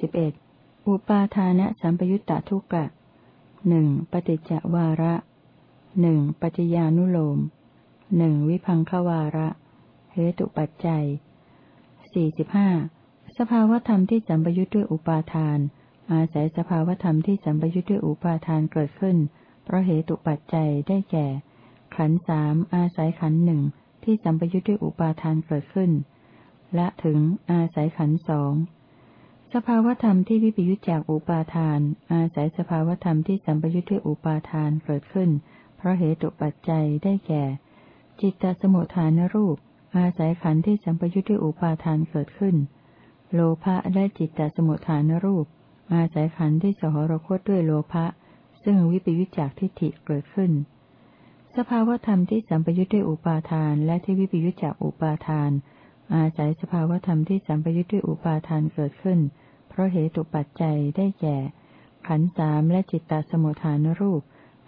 สิบเอ็ดอุปาทานะสัมปยุตตะทุกะหนึ่งปฏิจจวาระหนึ่งปัจจญานุโลมหนึ่งวิพังควาระเหตุปัจจัยสี่สิบห้าสภาวธรรมที่สัมปยุทธ์ด้วยอุปาทาน อาศัยสภาวธรรมที่สัมปยุทธ์ด้วยอุปาทานเกิดขึ้น เพราะเหตุปัจจัยได้แก่ ขันสามอาศัยขันหนึ่งที่สัมปยุทธ์ด้วยอุปาทานเกิดขึ้น และถึงอาศัยขันสอง สภาวธรรมที่วิปยุจจากอุปาทาน อาศัยสภาวธรรมที่สัมปยุทธ์ด้วยอุปาทานเกิดขึ้น เพราะเหตุปัจจัยได้แก่ จิตตสมุทฐานรูป อาศัยขันธ์ที่สัมปยุทธ์ด้วยอุปาทานเกิดขึ้น โลภะและจิตตสมุทฐานรูป อาศัยขันธ์ที่สหรคตด้วยโลภะซึ่งวิปยุจจากทิฏฐิเกิดขึ้น สภาวธรรมที่สัมปยุทธ์ด้วยอุปาทานและที่วิปยุจจากอุปาทาน อาศัยสภาวธรรมที่สัมปยุทธ์ด้วยอุปาทานเกิดขึ้น เพราะเหตุปัจจัยได้แก่ ขันสามและจิตตสมุทฐานรูป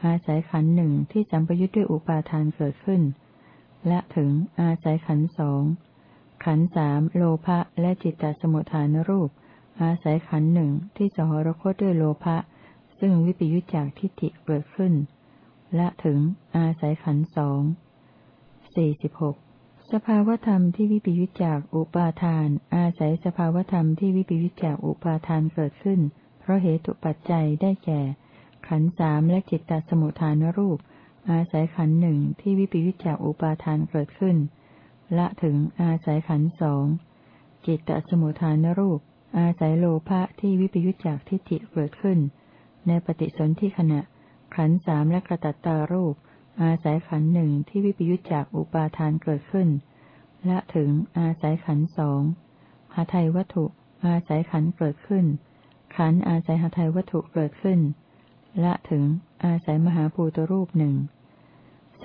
อาศัยขันหนึ่งที่สัมปยุทธ์ด้วยอุปาทานเกิดขึ้น และถึงอาศัยขันสองขันสามโลภะและจิตตสมุทฐานรูป อาศัยขันหนึ่งที่สหรคตด้วยโลภะซึ่งวิปยุจจากทิฏฐิเกิดขึ้น และถึงอาศัยขันสองสี่สิบหก สภาวธรรมที่วิปยุจจากอุปาทาน อาศัยสภาวธรรมที่วิปยุจจากอุปาทานเกิดขึ้น เพราะเหตุปัจจัยได้แก่ ขันสามและจิตตสมุทฐานรูป อาศัยขันหนึ่งที่วิปยุจจากอุปาทานเกิดขึ้น ละถึงอาศัยขันสองจิตตสมุทฐานรูป อาศัยโลภะที่วิปยุจจากทิฏฐิเกิดขึ้น ในปฏิสนธิขณะ ขันสามและกระตัตตารูป อาศัยขันหนึ่งที่วิปยุจจากอุปาทานเกิดขึ้นและถึงอาศัยขันสองหาไทยวัตถุอาศัยขันเกิดขึ้น ขันอาศัยหาไทยวัตถุเกิดขึ้นและถึงอาศัยมหาภูตรูปหนึ่ง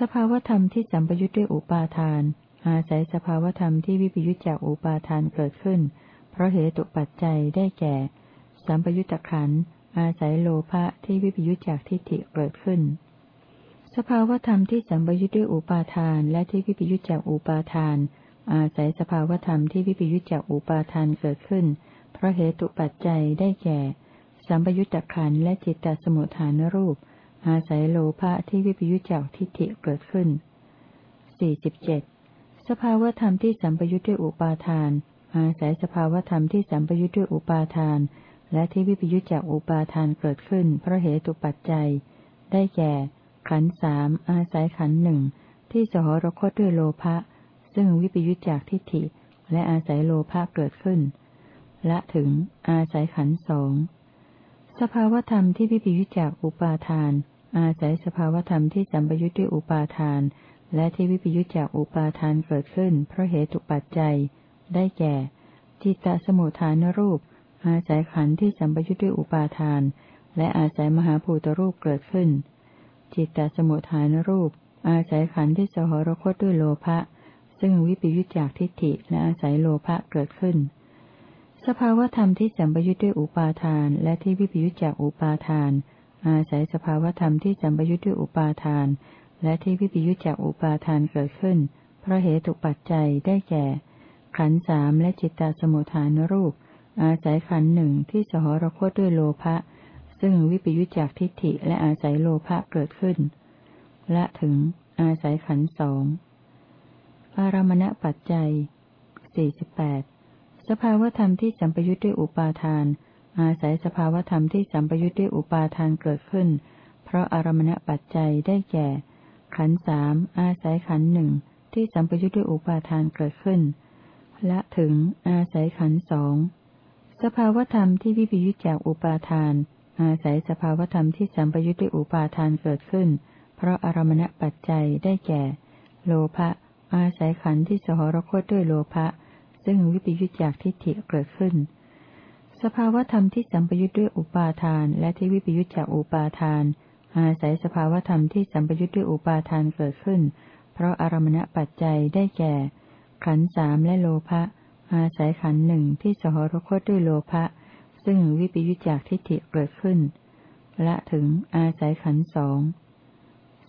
สภาวธรรมที่สัมปยุจด้วยอุปาทาน อาศัยสภาวธรรมที่วิปยุจจากอุปาทานเกิดขึ้น เพราะเหตุปัจจัยได้แก่ สัมปยุตตะขันอาศัยโลภะที่วิปยุจจากทิฏฐิเกิดขึ้น สภาวธรรมที่สัมปยุทธ์ด้วยอุปาทาน และที่วิปยุทธจากอุปาทาน อาศัยสภาวธรรมที่วิปยุทธจากอุปาทานเกิดขึ้น เพราะเหตุปัจจัยได้แก่ สัมปยุทธขันและจิตตสมุทฐานรูป อาศัยโลภะที่วิปยุทธจากทิฏฐิเกิดขึ้น 47. สภาวธรรมที่สัมปยุทธ์ด้วยอุปาทาน อาศัยสภาวธรรมที่สัมปยุทธ์ด้วยอุปาทาน และที่วิปยุทธจากอุปาทานเกิดขึ้น เพราะเหตุปัจจัย ได้แก่ ขันสามอาศัยขันหนึ่งที่สหรคตด้วยโลภะซึ่งวิปยุจจากทิฏฐิและอาศัยโลภะเกิดขึ้นและถึงอาศัยขันสองสภาวธรรมที่วิปยุจจากอุปาทาน อาศัยสภาวธรรมที่สัมปยุจด้วยอุปาทาน และที่วิปยุจจากอุปาทานเกิดขึ้น เพราะเหตุปัจจัย ได้แก่ จิตตสมุทฐานรูป อาศัยขันธ์ที่สัมปยุจด้วยอุปาทาน และอาศัยมหาภูตรูปเกิดขึ้น จิตตสมุทฐานรูป อาศัยขันธ์ที่สหรคตด้วยโลภะซึ่งวิปยุจจากทิฏฐิและอาศัยโลภะเกิดขึ้น สภาวธรรมที่สัมปยุจด้วยอุปาทาน และที่วิปยุจจากอุปาทาน อาศัยสภาวธรรมที่สัมปยุจด้วยอุปาทาน และที่วิปยุจจากอุปาทานเกิดขึ้น เพราะเหตุปัจจัยได้แก่ ขันธ์สามและจิตตสมุทฐานรูป อาศัยขันธ์หนึ่งที่สหรคตด้วยโลภะ ซึ่งวิปยุจจากทิฏฐิและอาศัยโลภะเกิดขึ้น และถึงอาศัยขันสองอารมณปัจจัยสี่สิบแปดสภาวธรรมที่สัมปยุทธ์ด้วยอุปาทาน อาศัยสภาวธรรมที่สัมปยุทธ์ด้วยอุปาทานเกิดขึ้น เพราะอารมณปัจจัยได้แก่ ขันสามอาศัยขันหนึ่งที่สัมปยุทธ์ด้วยอุปาทานเกิดขึ้น และถึงอาศัยขันสองสภาวธรรมที่วิปยุจจากอุปาทาน อาศัยสภาวธรรมที่สัมปยุทธ์ด้วยอุปาทานเกิดขึ้น เพราะอารมณปัจจัยได้แก่ โลภะอาศัยขันธ์ที่สหรคตด้วยโลภะซึ่งวิปยุทธจากทิฏฐิเกิดขึ้น สภาวธรรมที่สัมปยุทธ์ด้วยอุปาทาน และที่วิปยุทธจากอุปาทาน อาศัยสภาวธรรมที่สัมปยุทธ์ด้วยอุปาทานเกิดขึ้น เพราะอารมณปัจจัยได้แก่ ขันธ์สามและโลภะอาศัยขันธ์หนึ่งที่สหรคตด้วยโลภะ ซึ่งวิปยุจจากทิฏฐิเกิดขึ้น ละถึงอาศัยขันสอง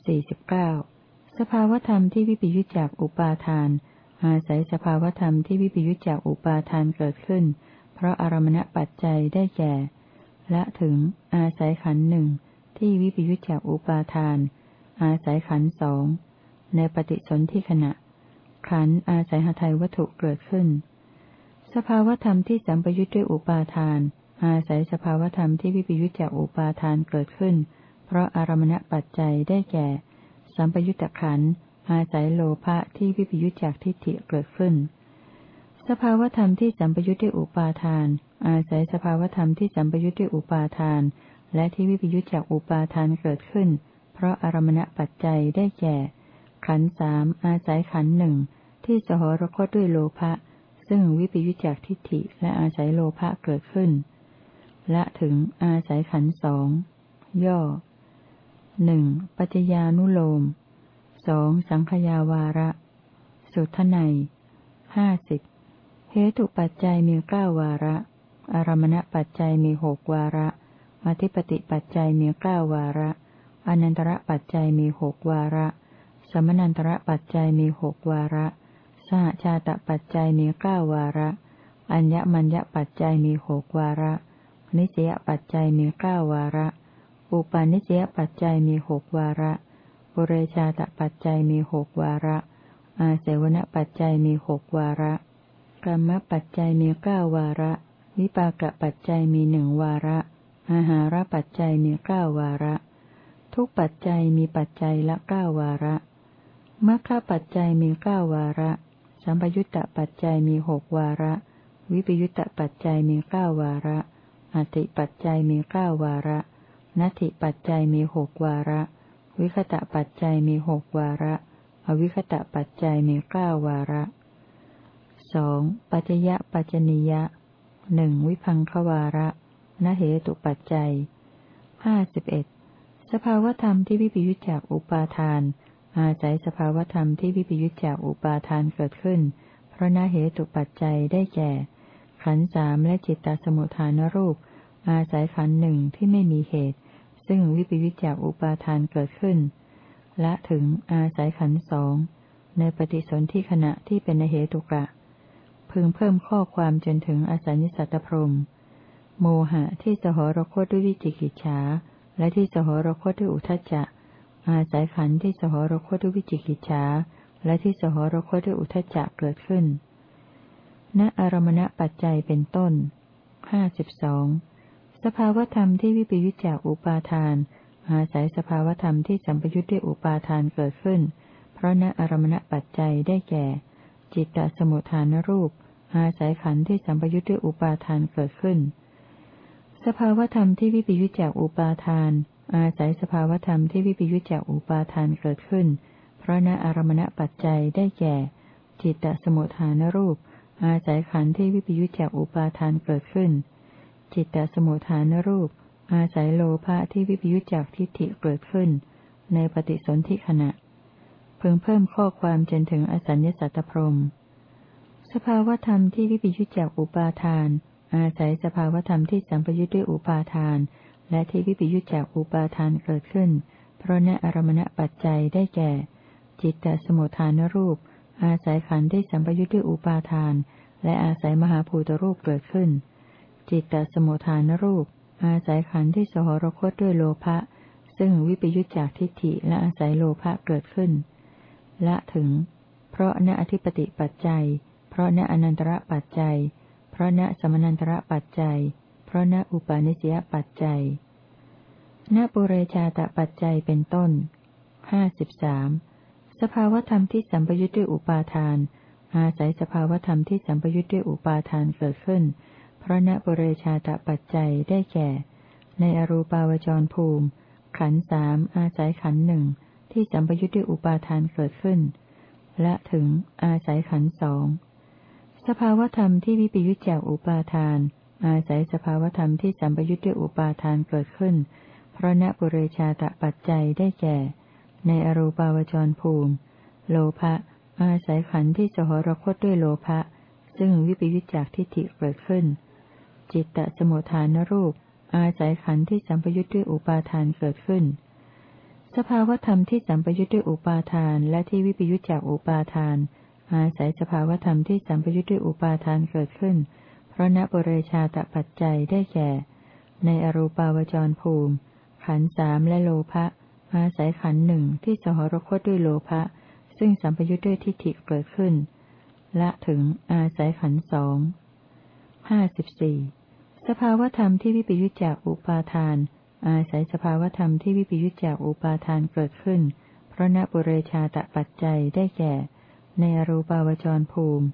สี่สิบเก้าสภาวธรรมที่วิปยุจจากอุปาทาน อาศัยสภาวธรรมที่วิปยุจจากอุปาทานเกิดขึ้น เพราะอารมณปัจจัยได้แก่ละถึง อาศัยขันหนึ่งที่วิปยุจจากอุปาทาน อาศัยขันสองในปฏิสนธิขณะ ขันอาศัยหทัยวัตถุเกิดขึ้น สภาวธรรมที่สัมปยุจด้วยอุปาทาน อาศัยสภาวธรรมที่วิปยุจจากอุปาทานเกิดขึ้น เพราะอารมณปัจจัยได้แก่ สัมปยุตตะขันอาศัยโลภะที่วิปยุจจากทิฏฐิเกิดขึ้น สภาวธรรมที่สัมปยุจด้วยอุปาทาน อาศัยสภาวธรรมที่สัมปยุจด้วยอุปาทาน และที่วิปยุจจากอุปาทานเกิดขึ้น เพราะอารมณปัจจัยได้แก่ ขันสามอาศัยขันหนึ่งที่สหรคตด้วยโลภะซึ่งวิปยุจจากทิฏฐิและอาศัยโลภะเกิดขึ้น ละถึงอาศัยขันสองย่อหนึ่งปัจญานุโลมสองสังขยาวาระ สุทไนห้าสิบเหตุปัจจัยมีเก้าวาระ อารมณปัจจัยมีหกวาระ อธิปติปัจจัยมีเก้าวาระ อนันตระปัจจัยมีหกวาระ สมนันตระปัจจัยมีหกวาระ สหชาตปัจจัยมีเก้าวาระ อัญญมัญญปัจจัยมีหกวาระ นิสยปัจจัยมีเก้าวาระ อุปาณิสยปัจจัยมีหกวาระปุเรชาตปัจจัยมีหกวาระ อาเสวนปัจจัยมีหกวาระกรรมปัจจัยมีเก้าวาระ วิปากปัจจัยมีหนึ่งวาระ อาหารปัจจัยมีเก้าวาระ ทุกปัจจัยมีปัจจัยละเก้าวาระมัคคปัจจัยมีเก้าวาระ สัมปยุตตปัจจัยมีหกวาระ วิปยุตตปัจจัยมีเก้าวาระ อติปัจจัยมีเก้าวาระนัตถิปัจจัยมีหกวาระ วิคตะปัจจัยมีหกวาระ อวิคตะปัจจัยมีเก้าวาระสองปัจจยปัจจนิยะหนึ่งวิพังควาระนเหตุปัจจัยห้าสิบเอ็ดสภาวธรรมที่วิปยุจจากอุปาทาน อาศัยสภาวธรรมที่วิปยุจจากอุปาทานเกิดขึ้น เพราะนเหตุปัจจัยได้แก่ ขันสามและจิตตสมุทฐานรูป อาศัยขันหนึ่งที่ไม่มีเหตุ ซึ่งวิปวิจากอุปาทานเกิดขึ้น และถึงอาศัยขันสองในปฏิสนธิขณะที่เป็นเหตุกะ พึงเพิ่มข้อความจนถึงอสัญญสัตตพรมโมหะที่สหรคตด้วยวิจิกิจฉาและที่สหรคตด้วยอุทจจะอาศัยขันที่สหรคตด้วยวิจิกิจฉาและที่สหรคตด้วยอุทจจะเกิดขึ้น ณอารมณปัจจัยเป็นต้นห้าสิบสองสภาวธรรมที่วิปยุจจากอุปาทาน อาศัยสภาวธรรมที่สัมปยุจด้วยอุปาทานเกิดขึ้น เพราะณอารมณปัจจัยได้แก่ จิตตสมุทฐานรูป อาศัยขันธ์ที่สัมปยุจด้วยอุปาทานเกิดขึ้น สภาวธรรมที่วิปยุจจากอุปาทาน อาศัยสภาวธรรมที่วิปยุจจากอุปาทานเกิดขึ้น เพราะณอารมณปัจจัยได้แก่ จิตตสมุทฐานรูป อาศัยขันธ์ที่วิปยุจจากอุปาทานเกิดขึ้น จิตตสมุทฐานรูป อาศัยโลภะที่วิปยุจจากทิฏฐิเกิดขึ้น ในปฏิสนธิขณะ เพิ่งเพิ่มข้อความจนถึงอสัญญสัตตพรมสภาวธรรมที่วิปยุจจากอุปาทาน อาศัยสภาวธรรมที่สัมปยุจด้วยอุปาทาน และที่วิปยุจจากอุปาทานเกิดขึ้น เพราะนอารมณปัจจัยได้แก่ จิตตสมุทฐานรูป อาศัยขันธ์ที่สัมปยุจด้วยอุปาทาน และอาศัยมหาภูตรูปเกิดขึ้น จิตตสมุทฐานรูป อาศัยขันธ์ที่สหรคตด้วยโลภะซึ่งวิปยุจจากทิฏฐิและอาศัยโลภะเกิดขึ้น ละถึง เพราะณอธิปติปัจจัย เพราะณอนันตระปัจจัย เพราะณสมนันตระปัจจัย เพราะณอุปาณิสยปัจจัยณปุเรชาตปัจจัยเป็นต้นห้าสิบสาม สภาวธรรมที่สัมปยุทธ์ด้วยอุปาทาน อาศัยสภาวธรรมที่สัมปยุทธ์ด้วยอุปาทานเกิดขึ้น เพราะณปุเรชาตปัจจัยได้แก่ ในอรูปาวจรภูมิ ขันสามอาศัยขันหนึ่งที่สัมปยุทธ์ด้วยอุปาทานเกิดขึ้น และถึงอาศัยขันสองสภาวธรรมที่วิปยุจจากอุปาทาน อาศัยสภาวธรรมที่สัมปยุทธ์ด้วยอุปาทานเกิดขึ้น เพราะณปุเรชาตปัจจัยได้แก่ ในอรูปาวจรภูมิ โลภะอาศัยขันธ์ที่สหรคตด้วยโลภะซึ่งวิปยุจจากทิฏฐิเกิดขึ้น จิตตสมุทฐานรูป อาศัยขันธ์ที่สัมปยุทธ์ด้วยอุปาทานเกิดขึ้น สภาวธรรมที่สัมปยุทธ์ด้วยอุปาทาน และที่วิปยุทธจากอุปาทาน อาศัยสภาวธรรมที่สัมปยุทธ์ด้วยอุปาทานเกิดขึ้น เพราะณบริชาตปัจจัยได้แก่ ในอรูปาวจรภูมิ ขันสามและโลภะ อาศัยขันหนึ่งที่สหรคตด้วยโลภะซึ่งสัมปยุทธ์ด้วยทิฏฐิเกิดขึ้น ละถึงอาศัยขันสองห้าสิบสี่สภาวธรรมที่วิปยุจจากอุปาทาน อาศัยสภาวธรรมที่วิปยุจจากอุปาทานเกิดขึ้น เพราะณบุเรชาตปัจจัยได้แก่ ในรูปาวจรภูมิ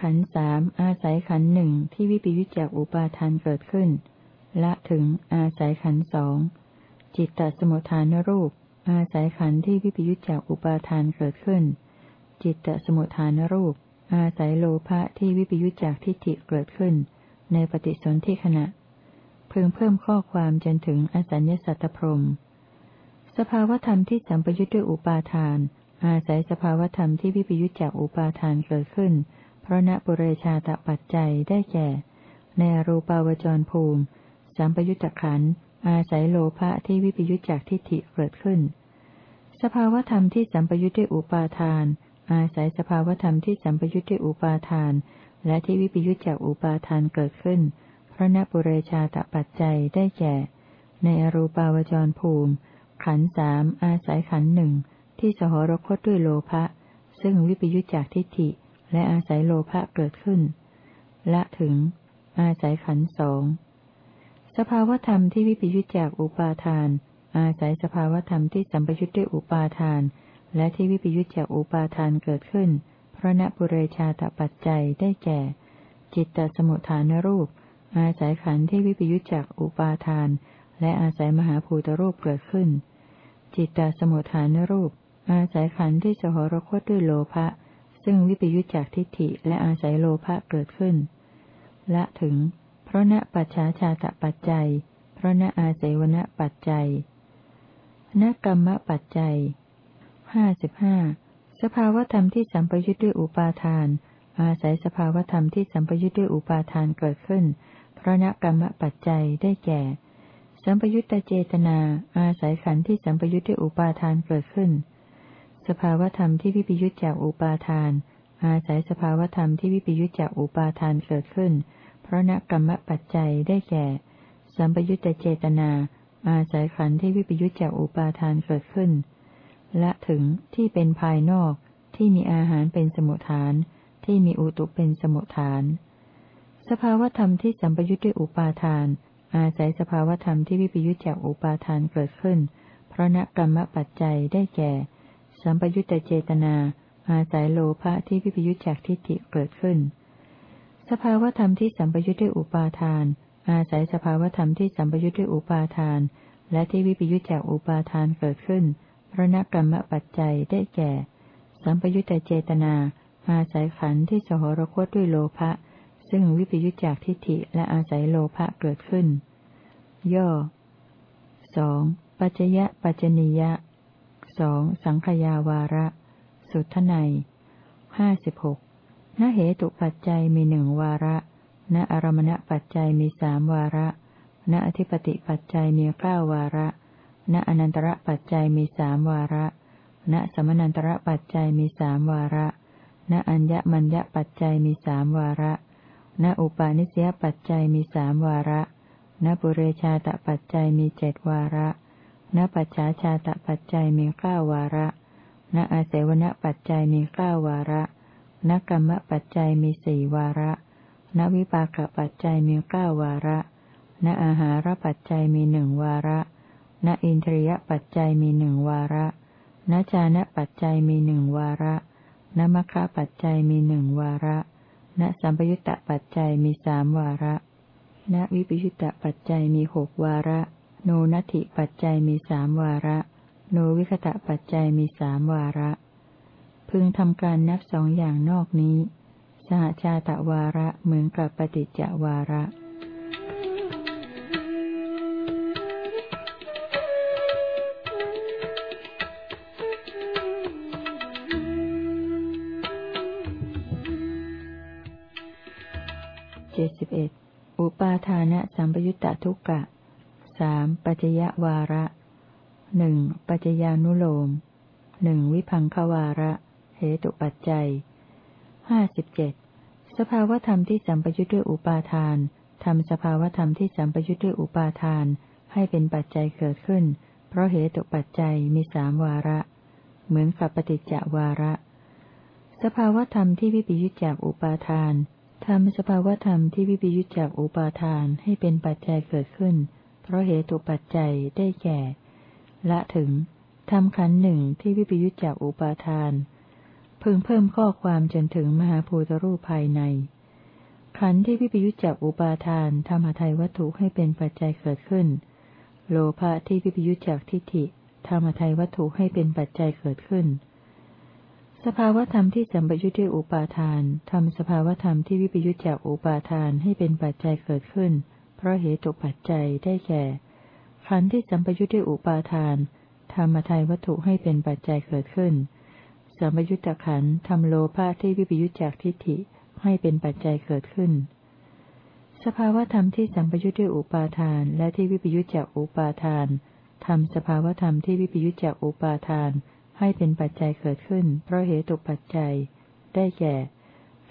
ขันสามอาศัยขันหนึ่งที่วิปยุจจากอุปาทานเกิดขึ้น ละถึงอาศัยขันสอง จิตตสมุทฐานรูป อาศัยขันธ์ที่วิปยุจจากอุปาทานเกิดขึ้น จิตตสมุทฐานรูป อาศัยโลภะที่วิปยุจจากทิฏฐิเกิดขึ้น ในปฏิสนธิขณะ เพิ่งเพิ่มข้อความจนถึงอสัญญสัตตพรมสภาวธรรมที่สัมปยุทธ์ด้วยอุปาทาน อาศัยสภาวธรรมที่วิปยุทธจากอุปาทานเกิดขึ้น เพราะณปุเรชาตปัจจัยได้แก่ ในรูปาวจรภูมิ สัมปยุทธขันธ์ อาศัยโลภะที่วิปยุทธจากทิฏฐิเกิดขึ้น สภาวธรรมที่สัมปยุทธ์ด้วยอุปาทาน อาศัยสภาวธรรมที่สัมปยุทธ์ด้วยอุปาทาน และที่วิปยุจจากอุปาทานเกิดขึ้นเพราะนปุเรชาตปัจจัยได้แก่ ในอรูปาวจรภูมิ ขันสามอาศัยขันหนึ่งที่สหรคตด้วยโลภะซึ่งวิปยุจจากทิฏฐิ และอาศัยโลภะเกิดขึ้น ละถึง อาศัยขันสอง สภาวธรรมที่วิปยุจจากอุปาทาน อาศัยสภาวธรรมที่สัมปยุจด้วยอุปาทาน และที่วิปยุจจากอุปาทานเกิดขึ้น เพราะณปุเรชาตปัจจัยได้แก่ จิตตสมุทฐานรูป อาศัยขันธ์ที่วิปยุจจากอุปาทาน และอาศัยมหาภูตรูปเกิดขึ้น จิตตสมุทฐานรูป อาศัยขันธ์ที่สหรคตด้วยโลภะซึ่งวิปยุจจากทิฏฐิและอาศัยโลภะเกิดขึ้น ละถึง ราะณปัจฉาชาตปัจจัยเพราะณอาศัยวณปัจจัยณกรรมปัจจัยห้าสิบห้าสภาวธรรมที่สัมปยุทธ์ด้วยอุปาทาน อาศัยสภาวธรรมที่สัมปยุทธ์ด้วยอุปาทานเกิดขึ้นเพราะนกรรมปัจจัยได้แก่ สัมปยุทธเจตนา อาศัยขันธ์ที่สัมปยุทธ์ด้วยอุปาทานเกิดขึ้น สภาวธรรมที่วิปยุทธจากอุปาทาน อาศัยสภาวธรรมที่วิปยุทธจากอุปาทานเกิดขึ้น เพราะนกรรมปัจจัยได้แก่ สัมปยุทธเจตนา อาศัยขันธ์ที่วิปยุทธจากอุปาทานเกิดขึ้น และถึงที่เป็นภายนอกที่มีอาหารเป็นสมุทฐาน ที่มีอุตุเป็นสมุทฐาน สภาวธรรมที่สัมปยุทธ์ด้วยอุปาทาน อาศัยสภาวธรรมที่วิปยุทธจากอุปาทานเกิดขึ้น เพราะนกรรมปัจจัยได้แก่ สัมปยุทธเจตนา อาศัยโลภะที่วิปยุทธจากทิฏฐิเกิดขึ้น สภาวธรรมที่สัมปยุทธ์ด้วยอุปาทาน อาศัยสภาวธรรมที่สัมปยุทธ์ด้วยอุปาทาน และที่วิปยุทธจากอุปาทานเกิดขึ้นพระนกรรมปัจจัยได้แก่ สัมปยุตตเจตนา อาศัยขันธ์ที่สหรคตด้วยโลภะซึ่งวิปยุจจากทิฏฐิและอาศัยโลภะเกิดขึ้น ย่อสองปัจจยะปัจจนิยะสองสังขยาวาระ สุทไนห้าสิบหก ณเหตุปัจจัยมีหนึ่งวาระ ณอารมณปัจจัยมีสามวาระ ณอธิปติปัจจัยมีเก้าวาระ ณอนันตระปัจจัยมีสามวาระ ณสมนันตระปัจจัยมีสามวาระ ณอัญญมัญญปัจจัยมีสามวาระ ณอุปาณิสยปัจจัยมีสามวาระ ณปุเรชาตปัจจัยมีเจดวาระ ณปัจฉาชาตปัจจัยมีเก้าวาระ ณอาเสวนปัจจัยมีเก้าวาระ ณกรรมปัจจัยมีสี่วาระณวิปากปัจจัยมีเก้าวาระณอาหารปัจจัยมีหนึ่งวาระณอินทรียปัจจัยมีหนึ่งวาระณจานะปัจจัยมีหนึ่งวาระณมัคคะปัจจัยมีหนึ่งวาระณสัมปยุตตปัจจัยมีสามวาระณวิปยุตตปัจจัยมีหกวาระ โนนัตถิปัจจัยมีสามวาระ โนวิคตะปัจจัยมีสามวาระ พึงทำการนับสองอย่างนอกนี้ สหชาตวาระเหมือนกับปฏิจจวาระเจ็ดสิบเอ็ดอุปาทานะสัมปยุตตทุกกะสามปัจยวาระหนึ่งปัจจญานุโลมหนึ่งวิพังควาระ เหตุปัจจัยห้าสิบเจ็ดสภาวธรรมที่สัมปยุทธ์ด้วยอุปาทานทำสภาวธรรมที่สัมปยุทธ์ด้วยอุปาทาน ให้เป็นปัจจัยเกิดขึ้น เพราะเหตุปัจจัยมีสามวาระ เหมือนกับปฏิจจวาระ สภาวธรรมที่วิปยุจจากอุปาทานทำสภาวธรรมที่วิปยุจจากอุปาทานให้เป็นปัจจัยเกิดขึ้น เพราะเหตุปัจจัยได้แก่ ละถึงทำขันหนึ่งที่วิปยุจจากอุปาทาน พึงเพิ่มข้อความจนถึงมหาภูตรูปภายใน ขันธ์ที่วิปยุจจากอุปาทานทำหาไทยวัตถุให้เป็นปัจจัยเกิดขึ้น โลภะที่วิปยุจจากทิฏฐิทำหาไทยวัตถุให้เป็นปัจจัยเกิดขึ้น สภาวธรรมที่สัมปยุจด้วยอุปาทานทำสภาวธรรมที่วิปยุจจากอุปาทานให้เป็นปัจจัยเกิดขึ้น เพราะเหตุปัจจัยได้แก่ ขันธ์ที่สัมปยุจด้วยอุปาทานธรรมทายวัตถุให้เป็นปัจจัยเกิดขึ้น สัมยุญตขันทำโลภะที่วิปยุจจากทิฏฐิให้เป็นปัจจัยเกิดขึ้น สภาวธรรมที่สัมปยุจด้วยอุปาทาน และที่วิปยุจจากอุปาทานทำสภาวธรรมที่วิปยุจจากอุปาทาน ให้เป็นปัจจัยเกิดขึ้น เพราะเหตุปัจจัย ได้แก่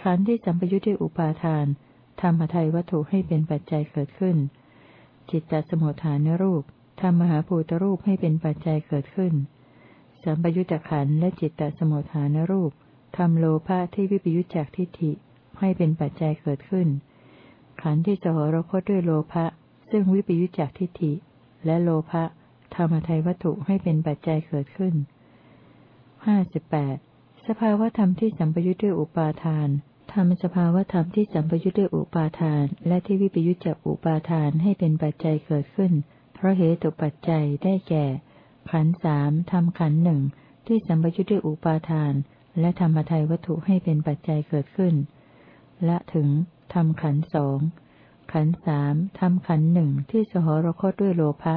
ขันธ์ที่สัมปยุจด้วยอุปาทานทำหทัยวัตถุให้เป็นปัจจัยเกิดขึ้น จิตตสมุทฐานรูปทำมหาภูตรูปให้เป็นปัจจัยเกิดขึ้น สัมปยุตตะขันและจิตตสมุทฐานรูปทำโลภะที่วิปยุจจากทิฏฐิให้เป็นปัจจัยเกิดขึ้น ขันที่สหรคตด้วยโลภะซึ่งวิปยุจจากทิฏฐิ และโลภะธรรมทัยวัตถุให้เป็นปัจจัยเกิดขึ้นห้าสิบแปดสภาวธรรมที่สัมปยุทธ์ด้วยอุปาทานทำสภาวธรรมที่สัมปยุทธ์ด้วยอุปาทาน และที่วิปยุจจากอุปาทานให้เป็นปัจจัยเกิดขึ้น เพราะเหตุปัจจัยได้แก่ ขันสามทำขันหนึ่งที่สัมปยุทธ์ด้วยอุปาทาน และธรรมทัยวัตถุให้เป็นปัจจัยเกิดขึ้นและถึงทำขันสองขันสามทำขันหนึ่งที่สหรคตด้วยโลภะ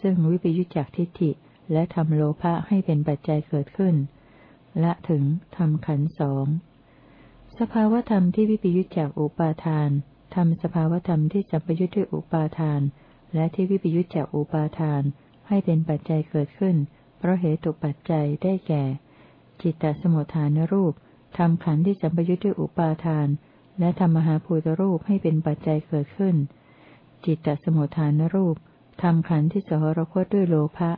ซึ่งวิปยุจจากทิฏฐิ และทำโลภะให้เป็นปัจจัยเกิดขึ้นและถึงทำขันสองสภาวธรรมที่วิปยุจจากอุปาทานทำสภาวธรรมที่สัมปยุทธ์ด้วยอุปาทาน และที่วิปยุจจากอุปาทาน ให้เป็นปัจจัยเกิดขึ้น เพราะเหตุปัจจัยได้แก่ จิตตสมุทฐานรูปทำขันธ์ที่สัมปยุจด้วยอุปาทาน และทำมหาภูตรูปให้เป็นปัจจัยเกิดขึ้น จิตตสมุทฐานรูปทำขันธ์ที่สหรคตด้วยโลภะ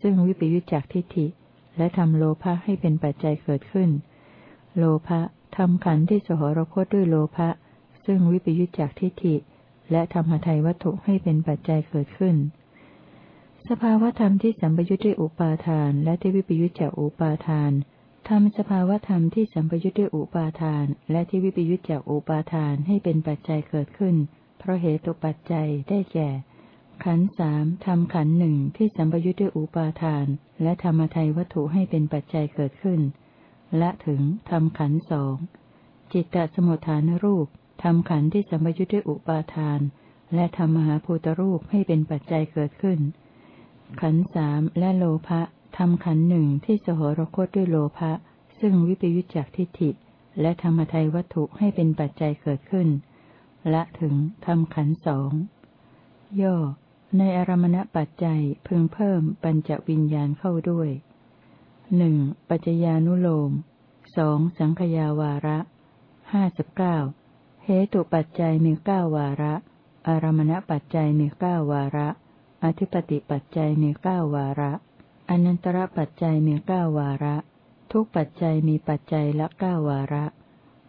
ซึ่งวิปยุจจากทิฏฐิ และทำโลภะให้เป็นปัจจัยเกิดขึ้น โลภะทำขันธ์ที่สหรคตด้วยโลภะซึ่งวิปยุจจากทิฏฐิ และธรรมทัยวัตถุให้เป็นปัจจัยเกิดขึ้น สภาวธรรมที่สัมปยุทธ์ด้วยอุปาทาน และที่วิปยุทธจากอุปาทานทำสภาวธรรมที่สัมปยุทธ์ด้วยอุปาทาน และที่วิปยุทธจากอุปาทานให้เป็นปัจจัยเกิดขึ้น เพราะเหตุปัจจัยได้แก่ ขันสามทำขันหนึ่งที่สัมปยุทธ์ด้วยอุปาทาน และธรรมทัยวัตถุให้เป็นปัจจัยเกิดขึ้น และถึงทำขันสองจิตตสมุทฐานรูปทำขันที่สัมปยุทธ์ด้วยอุปาทาน และทำมหาภูตรูปให้เป็นปัจจัยเกิดขึ้น ขันสามและโลภะทำขันหนึ่งที่สหรคตด้วยโลภะซึ่งวิปยุจจากทิฏฐิ และธรรมทัยวัตถุให้เป็นปัจจัยเกิดขึ้นและถึงทำขันสองย่อ ในอารมณปัจจัยพึงเพิ่มปัญจวิญญาณเข้าด้วยหนึ่งปัจจญานุโลมสองสังขยาวาระห้าสิบเก้าเหตุปัจจัยมีเก้าวาระ อารมณปัจจัยมีเก้าวาระ อธิปติปัจจัยมีเก้าวาระอนันตระปัจจัยมีเก้าวาระ ทุกปัจจัยมีปัจจัยละเก้าวาระ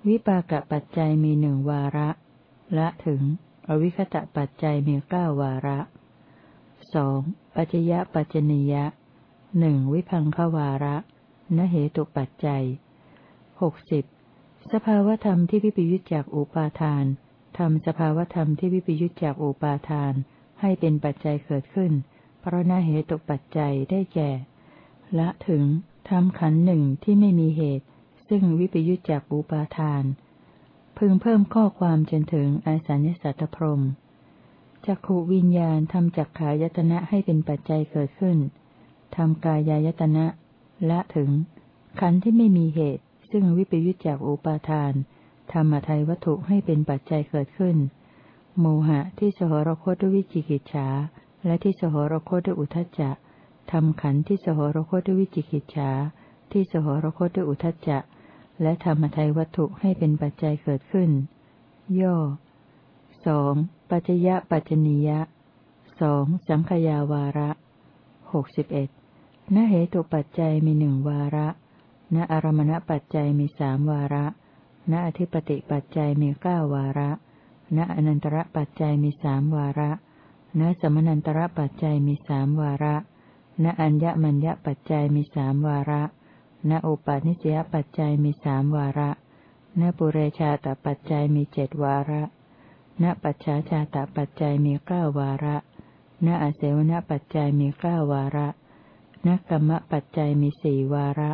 วิปากปัจจัยมีหนึ่งวาระ ละถึง อวิคตะปัจจัยมีเก้าวาระสองปัจจยปัจจนิยะหนึ่งวิพังควาระนเหตุปัจจัยหกสิบสภาวธรรมที่วิปยุจจากอุปาทานทำสภาวธรรมที่วิปยุจจากอุปาทาน ให้เป็นปัจจัยเกิดขึ้น เพราะนาเหตุปัจจัยได้แก่ ละถึงทำขันหนึ่งที่ไม่มีเหตุ ซึ่งวิปยุจจากอุปาทาน พึงเพิ่มข้อความจนถึงอาสัญญสัตตพรมจักขูวิญญาณทำจักขายตนะให้เป็นปัจจัยเกิดขึ้นทำกายายตนะ ละถึง ขันที่ไม่มีเหตุ ซึ่งวิปยุจจากอุปาทานธรรมทัยวัตถุให้เป็นปัจจัยเกิดขึ้น โมหะที่สหรคตด้วยวิจิกิจฉาและที่สหรคตด้วยอุทจจะทำขันที่สหรคตด้วยวิจิกิจฉาที่สหรคตด้วยอุทจจะและธรรมทัยวัตถุให้เป็นปัจจัยเกิดขึ้น ย่อสองปัจจยปัจจนิยะสองสังขยาวาระหกสิบเอ็ดนเหตุปัจจัยมีหนึ่งวาระณอารมณปัจจัยมีสามวาระณอธิปติปัจจัยมีเก้าวาระ ณอนันตระปัจจัยมีสามวาระณสมนันตระปัจจัยมีสามวาระณอัญญมัญญปัจจัยมีสามวาระณอุปาณิสยปัจจัยมีสามวาระณปุเรชาตปัจจัยมีเจ็ดวาระณปัจฉาชาตปัจจัยมีเก้าวาระณอาเสวนปัจจัยมีเก้าวาระณกรรมปัจจัยมีสี่วาระ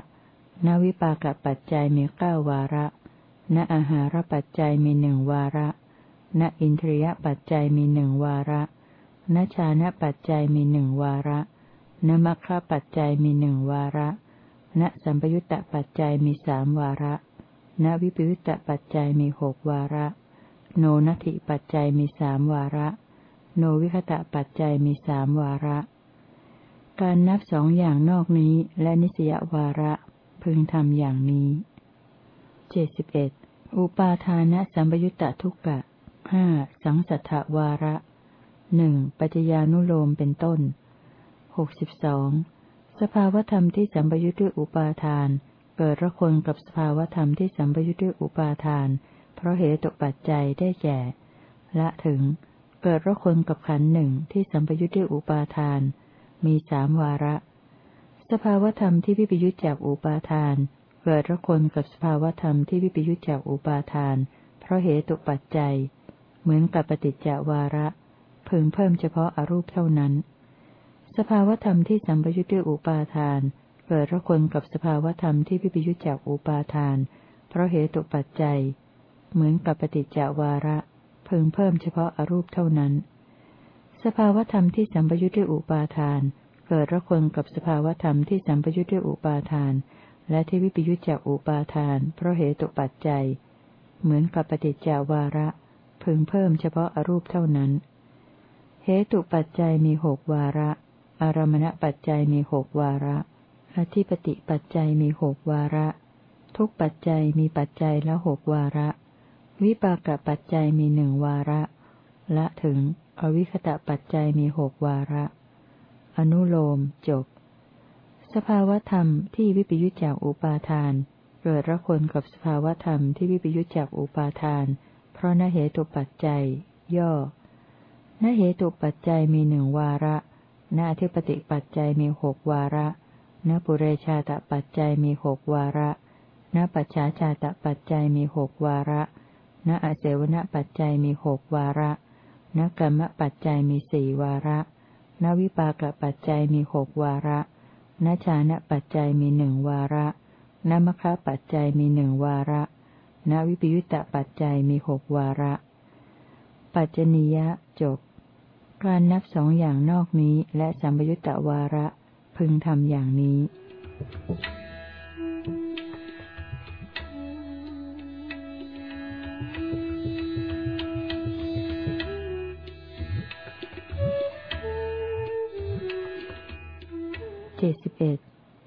ณวิปากปัจจัยมีเก้าวาระณอาหารปัจจัยมีหนึ่งวาระ ณอินทรียปัจจัยมีหนึ่งวาระณชานะปัจจัยมีหนึ่งวาระณมัคคะปัจจัยมีหนึ่งวาระณสัมปยุตตปัจจัยมีสามวาระณวิปยุตตปัจจัยมีหกวาระ โนนัติปัจจัยมีสามวาระ โนวิคตะปัจจัยมีสามวาระ การนับสองอย่างนอกนี้และนิสยวาระพึงทำอย่างนี้เจ็ดสิบเอ็ดอุปาทานะสัมปยุตตทุกกะ ห้าสังสัทธวาระหนึ่งปัจจญานุโลมเป็นต้นหกสิบสองสภาวธรรมที่สัมปยุทธ์ด้วยอุปาทาน เกิดระคนกับสภาวธรรมที่สัมปยุทธ์ด้วยอุปาทาน เพราะเหตุตกปัจจัยได้แก่ละถึง เกิดระคนกับขันหนึ่งที่สัมปยุทธ์ด้วยอุปาทาน มีสามวาระ สภาวธรรมที่วิปยุทธจากอุปาทาน เกิดระคนกับสภาวธรรมที่วิปยุทธจากอุปาทาน เพราะเหตุตกปัจจัย เหมือนกับปฏิจจวาระพึงเพิ่มเฉพาะอรูปเท่านั้น สภาวธรรมที่สัมปยุทธ์ด้วยอุปาทาน เกิดระคนกับสภาวธรรมที่วิปยุทธจากอุปาทาน เพราะเหตุปัจจัย เหมือนกับปฏิจจวาระพึงเพิ่มเฉพาะอรูปเท่านั้น สภาวธรรมที่สัมปยุทธ์ด้วยอุปาทาน เกิดระคนกับสภาวธรรมที่สัมปยุทธ์ด้วยอุปาทาน และที่วิปยุทธจากอุปาทาน เพราะเหตุปัจจัย เหมือนกับปฏิจจวาระ พึงเพิ่มเฉพาะอรูปเท่านั้น เหตุปัจจัยมีหกวาระ อารมณปัจจัยมีหกวาระ อธิปติปัจจัยมีหกวาระ ทุกปัจจัยมีปัจจัยละหกวาระ วิปากปัจจัยมีหนึ่งวาระ ละถึง อวิคตะปัจจัยมีหกวาระ อนุโลมจบ สภาวธรรมที่วิปยุจจากอุปาทานเกิดระคนกับสภาวธรรมที่วิปยุจจากอุปาทาน เพราะนเหตุปัจจัย ย่อ นเหตุปัจจัยมีหนึ่งวาระณอธิปติปัจจัยมีหกวาระณปุเรชาตปัจจัยมีหกวาระณปัจฉาชาตปัจจัยมีหกวาระณอเสวนปัจจัยมีหกวาระณกรรมปัจจัยมีสี่วาระณวิปากปัจจัยมีหกวาระณชานะปัจจัยมีหนึ่งวาระณมคะปัจจัยมีหนึ่งวาระ ณวิปยุตตปัจจัยมีหกวาระ ปัจจนิยะจบ การนับสองอย่างนอกนี้และสัมปยุตตวาระ พึงทำอย่างนี้เจ็ดสิบเอ็ด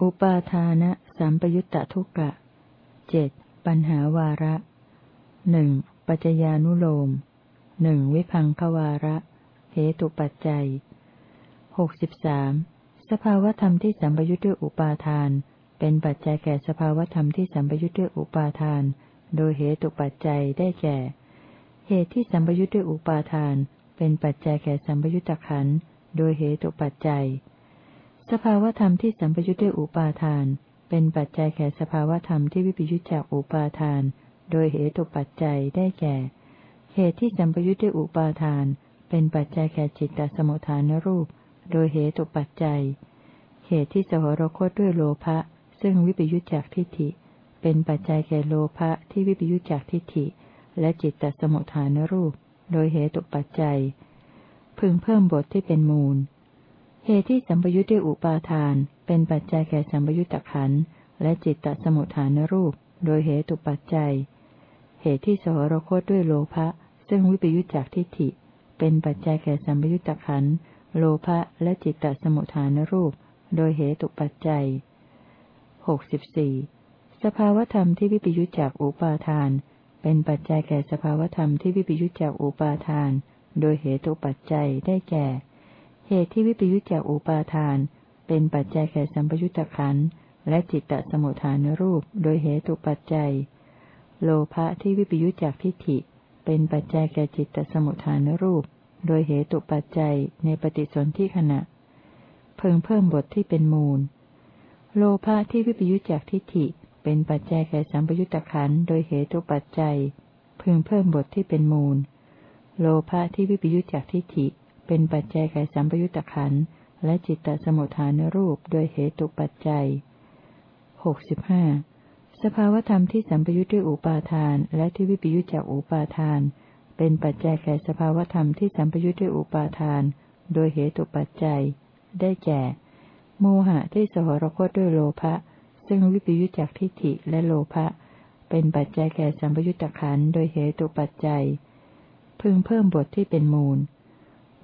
อุปาทานะสัมปยุตตทุกะเจ็ด ปัญหาวาระหนึ่งปัจจญานุโลมหนึ่งวิพังควาระ เหตุปัจจัยหกสิบสามสภาวธรรมที่สัมปยุทธ์ด้วยอุปาทาน เป็นปัจจัยแก่สภาวธรรมที่สัมปยุทธ์ด้วยอุปาทาน โดยเหตุปัจจัยได้แก่ เหตุที่สัมปยุทธ์ด้วยอุปาทาน เป็นปัจจัยแก่สัมปยุทธขันโดยเหตุปัจจัย สภาวธรรมที่สัมปยุทธ์ด้วยอุปาทาน เป็นปัจจัยแก่สภาวธรรมที่วิปยุทธจากอุปาทาน โดยเหตุปัจจัยได้แก่ เหตุที่สัมปยุทธ์ด้วยอุปาทาน เป็นปัจจัยแก่จิตตสมุทฐานรูป โดยเหตุปัจจัย เหตุที่สหรคตด้วยโลภะซึ่งวิปยุจจากทิฏฐิ เป็นปัจจัยแก่โลภะที่วิปยุจจากทิฏฐิ และจิตตสมุทฐานรูป โดยเหตุปัจจัย พึงเพิ่มบทที่เป็นมูล เหตุที่สัมปยุจด้วยอุปาทาน เป็นปัจจัยแก่สัมปยุตตะขันและจิตตสมุทฐานรูป โดยเหตุปัจจัย เหตุที่สหรคตด้วยโลภะซึ่งวิปยุจจากทิฏฐิ เป็นปัจจัยแก่สัมปยุตตะขันโลภะและจิตตสมุทฐานรูป โดยเหตุปัจจัยหกสิบสี่สภาวธรรมที่วิปยุจจากอุปาทาน เป็นปัจจัยแก่สภาวธรรมที่วิปยุจจากอุปาทาน โดยเหตุปัจจัยได้แก่ เหตุที่วิปยุจจากอุปาทาน เป็นปัจจัยแก่สัมปยุตตะขันและจิตตสมุทฐานรูปโดยเหตุปัจจัย โลภะที่วิปยุจจากทิฏฐิ เป็นปัจจัยแก่จิตตสมุทฐานรูป โดยเหตุปัจจัยในปฏิสนธิขณะ เพิ่งเพิ่มบทที่เป็นมูล โลภะที่วิปยุจจากทิฏฐิ เป็นปัจจัยแก่สัมปยุตตะขันโดยเหตุปัจจัยพึงเพิ่มบทที่เป็นมูล โลภะที่วิปยุจจากทิฏฐิ เป็นปัจจัยแก่สัมปยุตตะขันและจิตตสมุทฐานรูปโดยเหตุปัจจัยหกสิบห้าสภาวธรรมที่สัมปยุตด้วยอุปาทาน และที่วิปยุจจากอุปาทาน เป็นปัจจัยแก่สภาวธรรมที่สัมปยุตด้วยอุปาทาน โดยเหตุปัจจัย ได้แก่ โมหะที่สหรคตด้วยโลภะซึ่งวิปยุจจากทิฏฐิและโลภะเป็นปัจจัยแก่สัมปยุตตะขันโดยเหตุปัจจัย พึงเพิ่มบทที่เป็นมูล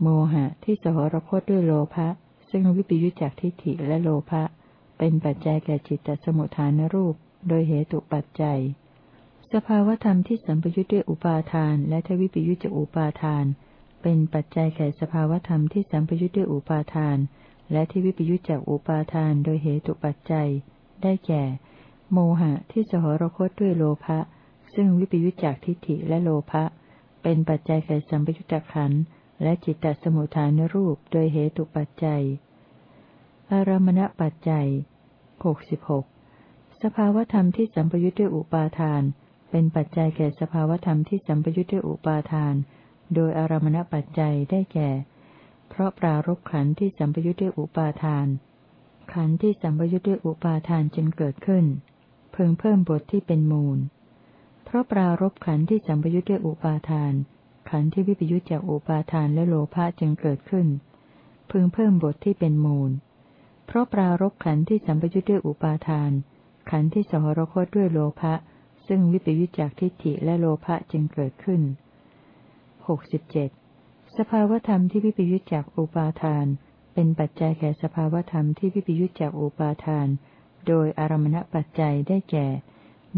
โมหะที่สหรคตด้วยโลภะซึ่งวิปยุจจากทิฏฐิและโลภะเป็นปัจจัยแก่จิตตสมุทฐานรูป โดยเหตุปัจจัย สภาวธรรมที่สัมปยุจด้วยอุปาทาน และทวิปยุจจากอุปาทาน เป็นปัจจัยแก่สภาวธรรมที่สัมปยุจด้วยอุปาทาน และที่วิปยุจจากอุปาทานโดยเหตุปัจจัย ได้แก่ โมหะที่สหรคตด้วยโลภะซึ่งวิปยุจจากทิฏฐิและโลภะเป็นปัจจัยแก่สัมปยุจตขัน และจิตตสมุทฐานรูปโดยเหตุปัจจัย อารมณปัจจัยหกสิบหกสภาวธรรมที่สัมปยุจด้วยอุปาทาน เป็นปัจจัยแก่สภาวธรรมที่สัมปยุจด้วยอุปาทาน โดยอารมณปัจจัยได้แก่ เพราะปรารบขันที่สัมปยุจด้วยอุปาทาน ขันธ์ที่สัมปยุทธ์ด้วยอุปาทานจึงเกิดขึ้น เพิ่งเพิ่มบทที่เป็นมูล เพราะปรารบขันธ์ที่สัมปยุทธ์ด้วยอุปาทาน ขันธ์ที่วิปยุทธจากอุปาทานและโลภะจึงเกิดขึ้น พึงเพิ่มบทที่เป็นมูล เพราะปรารบขันธ์ที่สัมปยุทธ์ด้วยอุปาทาน ขันธ์ที่สหรคตด้วยโลภะซึ่งวิปยุทธจากทิฏฐิและโลภะจึงเกิดขึ้นหกสิบเจ็ดสภาวธรรมที่วิปยุทธจากอุปาทาน เป็นปัจจัยแก่สภาวธรรมที่วิปยุจจากอุปาทาน โดยอารมณปัจจัยได้แก่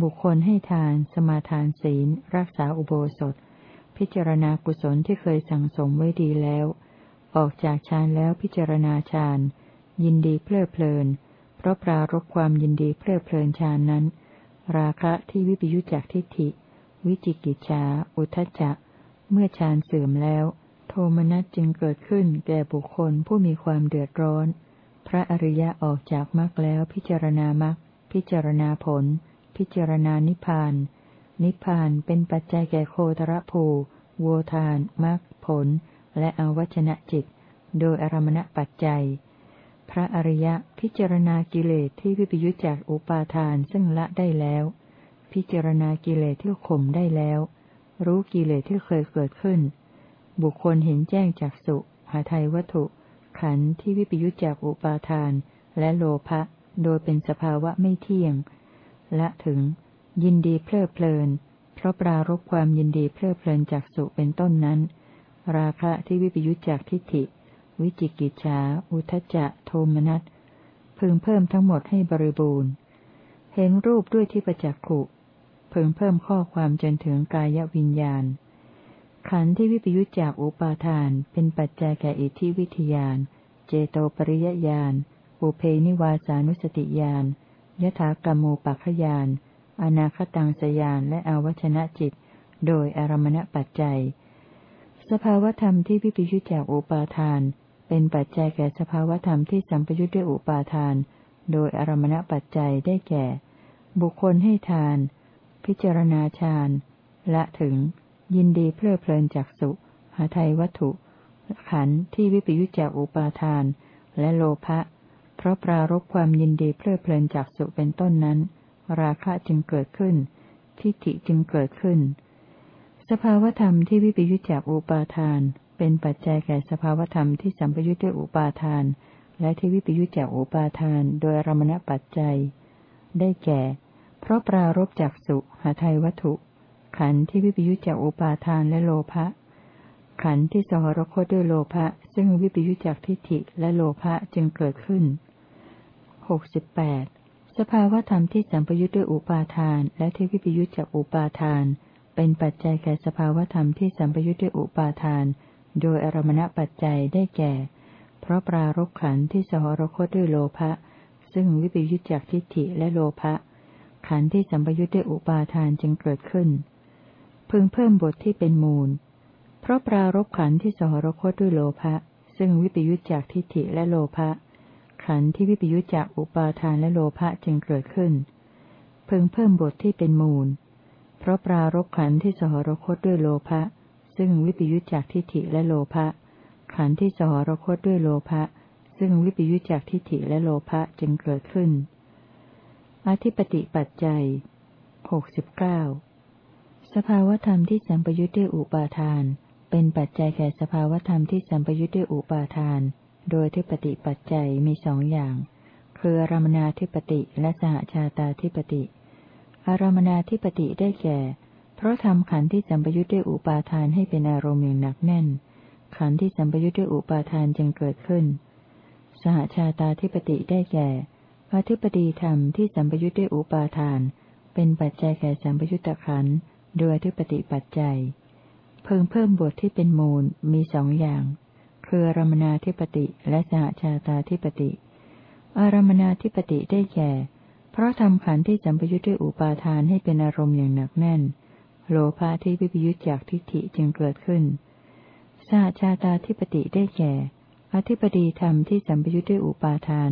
บุคคลให้ทาน สมาทานศีล รักษาอุโบสถ พิจารณากุศลที่เคยสั่งสมไว้ดีแล้ว ออกจากฌานแล้วพิจารณาฌานยินดีเพลิดเพลิน เพราะปรารบความยินดีเพลิดเพลินฌานนั้น ราคะที่วิปยุจจากทิฏฐิ วิจิกิจฉาอุทจจะเมื่อฌานเสื่อมแล้ว โทมนัสจึงเกิดขึ้นแก่บุคคลผู้มีความเดือดร้อน พระอริยะออกจากมรรคแล้วพิจารณามรรคพิจารณาผล พิจารณานิพพาน นิพพานเป็นปัจจัยแก่โคตรภูโวทานมรรคผล และอวัชนะจิต โดยอารมณปัจจัย พระอริยะพิจารณากิเลสที่วิปยุจจากอุปาทานซึ่งละได้แล้ว พิจารณากิเลสที่ข่มได้แล้ว รู้กิเลสที่เคยเกิดขึ้น บุคคลเห็นแจ้งจากสุหาไทยวัตถุ ขันธ์ที่วิปยุจจากอุปาทาน และโลภะโดยเป็นสภาวะไม่เที่ยง และถึง ยินดีเพลิดเพลิน เพราะปรารบความยินดีเพลิดเพลินจากสุเป็นต้นนั้น ราคะที่วิปยุจจากทิฏฐิ วิจิกิจฉาอุทจจะโทมนัสพึงเพิ่มทั้งหมดให้บริบูรณ์ เห็นรูปด้วยที่ประจักขุพึงเพิ่มข้อความจนถึงกายวิญญาณ ขันธ์ที่วิปยุจจากอุปาทาน เป็นปัจจัยแก่อิทธิวิทยาน เจโตปริยญาณ อุเพนิวาสานุสติญาณยถากรรมูปัคขยาน อนาคตังสยานและอวัชนะจิต โดยอารมณปัจจัย สภาวธรรมที่วิปยุจจากอุปาทาน เป็นปัจจัยแก่สภาวธรรมที่สัมปยุจด้วยอุปาทาน โดยอารมณปัจจัยได้แก่ บุคคลให้ทาน พิจารณาฌานละถึง ยินดีเพลิดเพลินจากสุหาไทยวัตถุ ขันที่วิปยุจจากอุปาทาน และโลภะเพราะปรารบความยินดีเพลิดเพลินจากสุเป็นต้นนั้น ราคะจึงเกิดขึ้น ทิฏฐิจึงเกิดขึ้น สภาวธรรมที่วิปยุจจากอุปาทาน เป็นปัจจัยแก่สภาวธรรมที่สัมปยุจด้วยอุปาทาน และที่วิปยุจจากอุปาทาน โดยรมณปัจจัย ได้แก่ เพราะปรารบจากสุหาไทยวัตถุ ขันธ์ที่วิปยุจจากอุปาทานและโลภะขันธ์ที่สหรคตด้วยโลภะซึ่งวิปยุจจากทิฏฐิและโลภะจึงเกิดขึ้นหกสิบแปด สภาวธรรมที่สัมปยุจด้วยอุปาทาน และที่วิปยุจจากอุปาทาน เป็นปัจจัยแก่สภาวธรรมที่สัมปยุทธ์ด้วยอุปาทาน โดยอารมณปัจจัยได้แก่ เพราะปรารบขันที่สหรคตด้วยโลภะซึ่งวิปยุจจากทิฏฐิและโลภะขันที่สัมปยุทธ์ด้วยอุปาทานจึงเกิดขึ้น พึงเพิ่มบทที่เป็นมูล เพราะปรารบขันที่สหรคตด้วยโลภะซึ่งวิปยุจจากทิฏฐิและโลภะ ขันธ์ที่วิปยุจจากอุปาทานและโลภะจึงเกิดขึ้น พึงเพิ่มบทที่เป็นมูล เพราะปรารบขันธ์ที่สหรคตด้วยโลภะซึ่งวิปยุจจากทิฏฐิและโลภะขันธ์ที่สหรคตด้วยโลภะซึ่งวิปยุจจากทิฏฐิและโลภะจึงเกิดขึ้น อธิปติปัจจัยหกสิบเก้าสภาวธรรมที่สัมปยุจด้วยอุปาทาน เป็นปัจจัยแก่สภาวธรรมที่สัมปยุจด้วยอุปาทาน โดยทิปติปัจจัยมีสองอย่าง คือรมนาธิปติและสหชาตาธิปติ อารมนาธิปติได้แก่ เพราะทำขันธ์ที่สัมปยุทธ์ด้วยอุปาทานให้เป็นอารมณ์อย่างหนักแน่น ขันธ์ที่สัมปยุทธ์ด้วยอุปาทานจึงเกิดขึ้น สหชาตาธิปติได้แก่อธิปติธรรมที่สัมปยุทธ์ด้วยอุปาทาน เป็นปัจจัยแก่สัมปยุทธขันธ์โดยอธิปติปัจจัย เพิ่มเพิ่มบทที่เป็นมูลมีสองอย่าง คืออารมนาธิปติและสหชาตาธิปติ อารมนาธิปติได้แก่ เพราะทำขันธ์ที่สัมปยุทธ์ด้วยอุปาทานให้เป็นอารมณ์อย่างหนักแน่น โลภะที่วิปยุทธจากทิฏฐิจึงเกิดขึ้นสหชาตาธิปติได้แก่ อธิปดีธรรมที่สัมปยุทธ์ด้วยอุปาทาน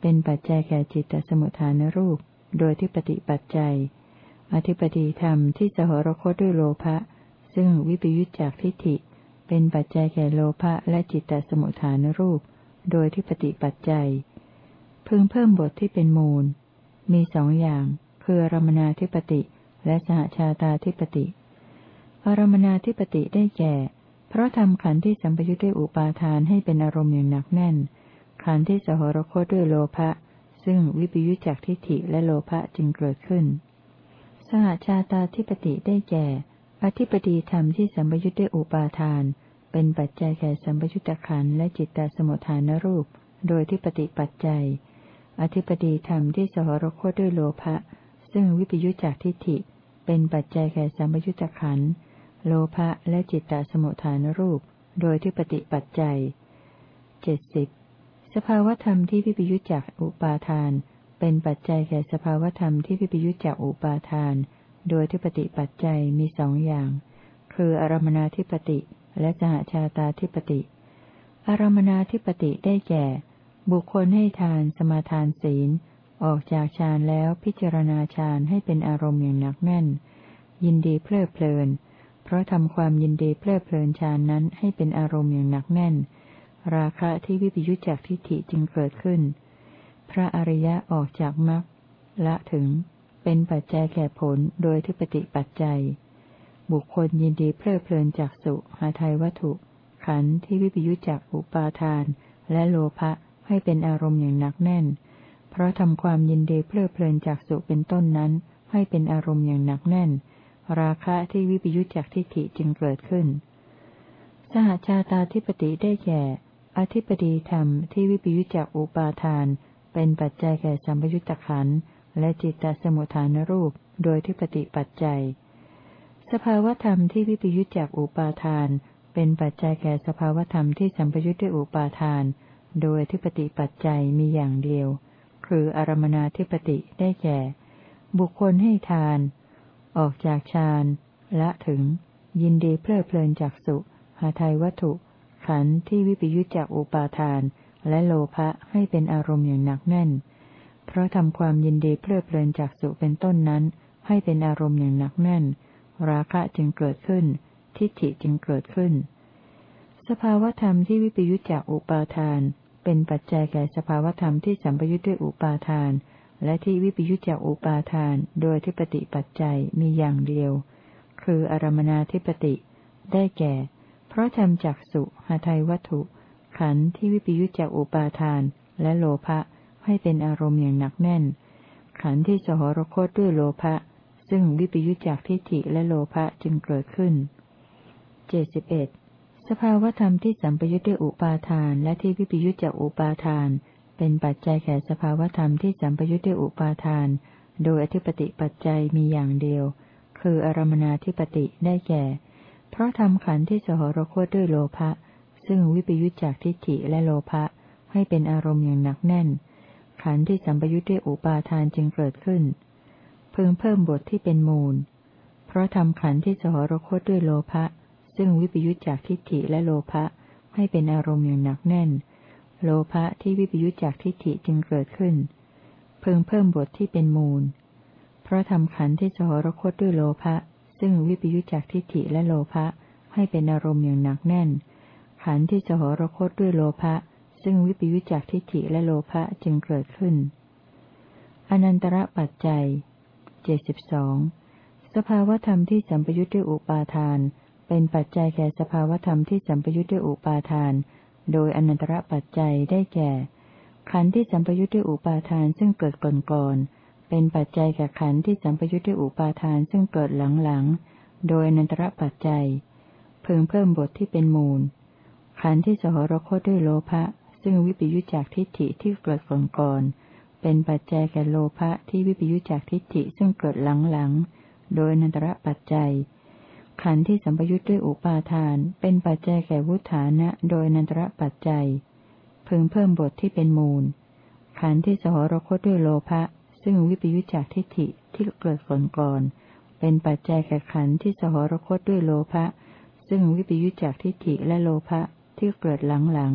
เป็นปัจจัยแก่จิตตสมุทฐานรูป โดยที่ปฏิปัจจัย อธิปดีธรรมที่สหรคตด้วยโลภะซึ่งวิปยุทธจากทิฏฐิ เป็นปัจจัยแก่โลภะและจิตตสมุทฐานรูป โดยที่ปฏิปัจจัย พึงเพิ่มบทที่เป็นมูล มีสองอย่าง คืออารมนาธิปติและสหชาตาธิปติอารมนาธิปติได้แก่ เพราะทำขันธ์ที่สัมปยุทธ์ด้วยอุปาทานให้เป็นอารมณ์อย่างหนักแน่น ขันธ์ที่สหรคตด้วยโลภะ ซึ่งวิปยุจจากทิฏฐิและโลภะจึงเกิดขึ้น สหชาตาธิปติได้แก่ อธิปดีธรรมที่สัมปยุทธ์ด้วยอุปาทาน เป็นปัจจัยแก่สัมปยุทธขันและจิตตสมุทฐานรูป โดยที่ปฏิปัจจัย อธิปดีธรรมที่สหรคตด้วยโลภะซึ่งวิปยุจจากทิฏฐิ เป็นปัจจัยแก่สัมยุญจขันโลภะและจิตตสมุทฐานรูป โดยที่ปฏิปัจจัยเจ็ดสิบสภาวธรรมที่วิปยุจจากอุปาทาน เป็นปัจจัยแก่สภาวธรรมที่วิปยุจจากอุปาทาน โดยที่ปฏิปัจจัยมีสองอย่าง คืออารมนาธิปติและสหชาตาธิปติ อารมนาธิปติได้แก่ บุคคลให้ทานสมาทานศีล ออกจากฌานแล้วพิจารณาฌานให้เป็นอารมณ์อย่างหนักแน่น ยินดีเพลิดเพลิน เพราะทำความยินดีเพลิดเพลินฌานนั้นให้เป็นอารมณ์อย่างหนักแน่น ราคะที่วิปยุจจากทิฏฐิจึงเกิดขึ้น พระอริยะออกจากมรรคละถึง เป็นปัจจัยแก่ผลโดยทิปติปัจจัย บุคคลยินดีเพลิดเพลินจากสุหาไทยวัตถุ ขันธ์ที่วิปยุจจากอุปาทาน และโลภะให้เป็นอารมณ์อย่างหนักแน่น เพราะทำความยินดีเพลิดเพลินจากสุเป็นต้นนั้น ให้เป็นอารมณ์อย่างหนักแน่น ราคะที่วิปยุจจากทิฏฐิจึงเกิดขึ้น สหชาตาธิปติได้แก่ อธิปดีธรรมที่วิปยุจจากอุปาทาน เป็นปัจจัยแก่สัมปยุตตะขันธ์ และจิตตสมุทฐานรูปโดยทิปติปัจจัย สภาวธรรมที่วิปยุจจากอุปาทาน เป็นปัจจัยแก่สภาวธรรมที่สัมปยุตด้วยอุปาทาน โดยทิปติปัจจัยมีอย่างเดียว คืออารมนาทิปติได้แก่ บุคคลให้ทาน ออกจากฌานละถึง ยินดีเพลิดเพลินจากสุหาไทยวัตถุ ขันธ์ที่วิปยุจจากอุปาทาน และโลภะให้เป็นอารมณ์อย่างหนักแน่น เพราะทำความยินดีเพลิดเพลินจากสุเป็นต้นนั้น ให้เป็นอารมณ์อย่างหนักแน่น ราคะจึงเกิดขึ้น ทิฏฐิจึงเกิดขึ้น สภาวธรรมที่วิปยุจจากอุปาทาน เป็นปัจจัยแก่สภาวธรรมที่สัมปยุทธ์ด้วยอุปาทาน และที่วิปยุทธจากอุปาทาน โดยที่ปฏิปัจจัยมีอย่างเดียว คืออารมนาธิปติ ได้แก่ เพราะทำจากสุหาไทยวัตถุ ขันธ์ที่วิปยุทธจากอุปาทาน และโลภะ ให้เป็นอารมณ์อย่างหนักแน่น ขันธ์ที่สหรคตด้วยโลภะซึ่งวิปยุทธจากทิฏฐิและโลภะจึงเกิดขึ้นเจ็ดสิบเอ็ดสภาวธรรมที่สัมปยุทธ์ด้วยอุปาทานและที่วิปยุทธจากอุปาทาน เป็นปัจจัยแก่สภาวธรรมที่สัมปยุทธ์ด้วยอุปาทาน โดยอธิปติปัจจัยมีอย่างเดียวคคืออารมนาธิปติได้แก่ เพราะทำขันธ์ที่สหรคตด้วยโลภะซึ่งวิปยุจจากทิฏฐิและโลภะให้เป็นอารมณ์อย่างหนักแน่น ขันธ์ที่สัมปยุจด้วยอุปาทานจึงเกิดขึ้น พึงเพิ่มบทที่เป็นมูล เพราะทำขันธ์ที่สหรคตด้วยโลภะซึ่งวิปยุจจากทิฏฐิและโลภะให้เป็นอารมณ์อย่างหนักแน่น โลภะที่วิปยุจจากทิฏฐิจึงเกิดขึ้น พึงเพิ่มบทที่เป็นมูล เพราะทำขันธ์ที่สหรคตด้วยโลภะซึ่งวิปยุจจากทิฏฐิและโลภะให้เป็นอารมณ์อย่างหนักแน่น ขันธ์ที่สหรคตด้วยโลภะ ซึ่งวิปยุจจากทิฏฐิและโลภะจึงเกิดขึ้น อนันตระปัจจัยเจสิบสองสภาวธรรมที่สัมปยุจด้วยอุปาทาน เป็นปัจจัยแก่สภาวธรรมที่สัมปยุจด้วยอุปาทาน โดยอนันตระปัจจัยได้แก่ ขันธ์ที่สัมปยุจด้วยอุปาทานซึ่งเกิดก่อนก่อนเป็นปัจจัยแก่ขันธ์ที่สัมปยุจด้วยอุปาทานซึ่งเกิดหลังหลังโดยอนันตระปัจจัย เพิ่งเพิ่มบทที่เป็นมูล ขันธ์ที่สหรคตด้วยโลภะ ซึ่งวิปยุจจากทิฏฐิที่เกิดก่อนก่อนเป็นปัจจัยแก่โลภะที่วิปยุจจากทิฏฐิซึ่งเกิดหลังหลังโดยนันตระปัจจัย ขันธ์ที่สัมปยุจด้วยอุปาทาน เป็นปัจจัยแก่วุฒานะ โดยนันตระปัจจัย พึงเพิ่มบทที่เป็นมูล ขันธ์ที่สหรคตด้วยโลภะซึ่งวิปยุจจากทิฏฐิที่เกิดก่อนก่อนเป็นปัจจัยแก่ขันธ์ที่สหรคตด้วยโลภะซึ่งวิปยุจจากทิฏฐิและโลภะที่เกิดหลังหลัง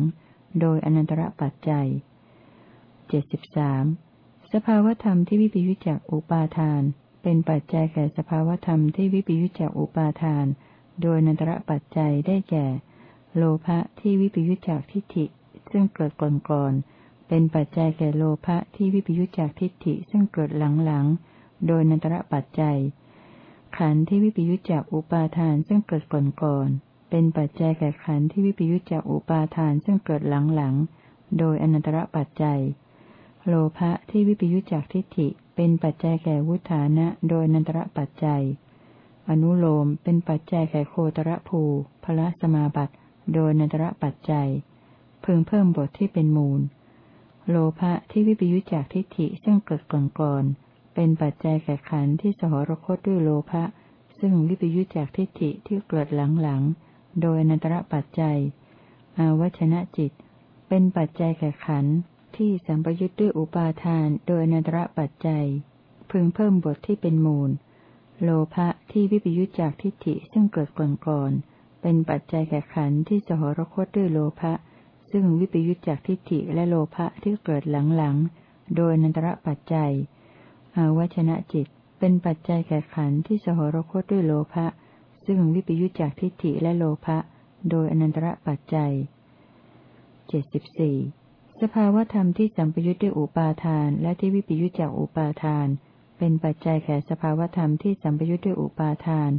โดยอนันตระปัจจัยเจ็ดสิบสามสภาวธรรมที่วิปยุจจากอุปาทาน เป็นปัจจัยแก่สภาวธรรมที่วิปยุจจากอุปาทาน โดยนันตระปัจจัยได้แก่ โลภะที่วิปยุจจากทิฏฐิ ซึ่งเกิดก่อนก่อนเป็นปัจจัยแก่โลภะที่วิปยุจจากทิฏฐิซึ่งเกิดหลังหลังโดยนันตระปัจจัย ขันธ์ที่วิปยุจจากอุปาทานซึ่งเกิดก่อนก่อน เป็นปัจจัยแก่ขันธ์ที่วิปยุจจากอุปาทานซึ่งเกิดหลังหลังโดยอนันตระปัจจัย โลภะที่วิปยุจจากทิฏฐิ เป็นปัจจัยแก่วุฒานะ โดยอนันตระปัจจัย อนุโลมเป็นปัจจัยแก่โคตรภูพละสมาบัติ โดยอนันตระปัจจัย พึงเพิ่มบทที่เป็นมูล โลภะที่วิปยุจจากทิฏฐิซึ่งเกิดก่อนก่อนเป็นปัจจัยแก่ขันธ์ที่สหรคตด้วยโลภะซึ่งวิปยุจจากทิฏฐิที่เกิดหลังหลัง โดยอนันตระปัจจัย อาวัชนะจิต เป็นปัจจัยแก่ขันธ์ที่สัมปยุทธ์ด้วยอุปาทาน โดยอนันตระปัจจัย พึงเพิ่มบทที่เป็นมูล โลภะที่วิปยุทธจากทิฏฐิซึ่งเกิดก่อนก่อนเป็นปัจจัยแก่ขันธ์ที่สหรคตด้วยโลภะซึ่งวิปยุทธจากทิฏฐิและโลภะที่เกิดหลังๆ โดยอนันตระปัจจัย อาวัชนะจิต เป็นปัจจัยแก่ขันธ์ที่สหรคตด้วยโลภะ ซึ่งวิปยุจจากทิฏฐิและโลภะ โดยอนันตระปัจจัยเจ็ดสิบสี่สภาวธรรมที่สัมปยุจด้วยอุปาทาน และที่วิปยุจจากอุปาทาน เป็นปัจจัยแก่สภาวธรรมที่สัมปยุจด้วยอุปาทาน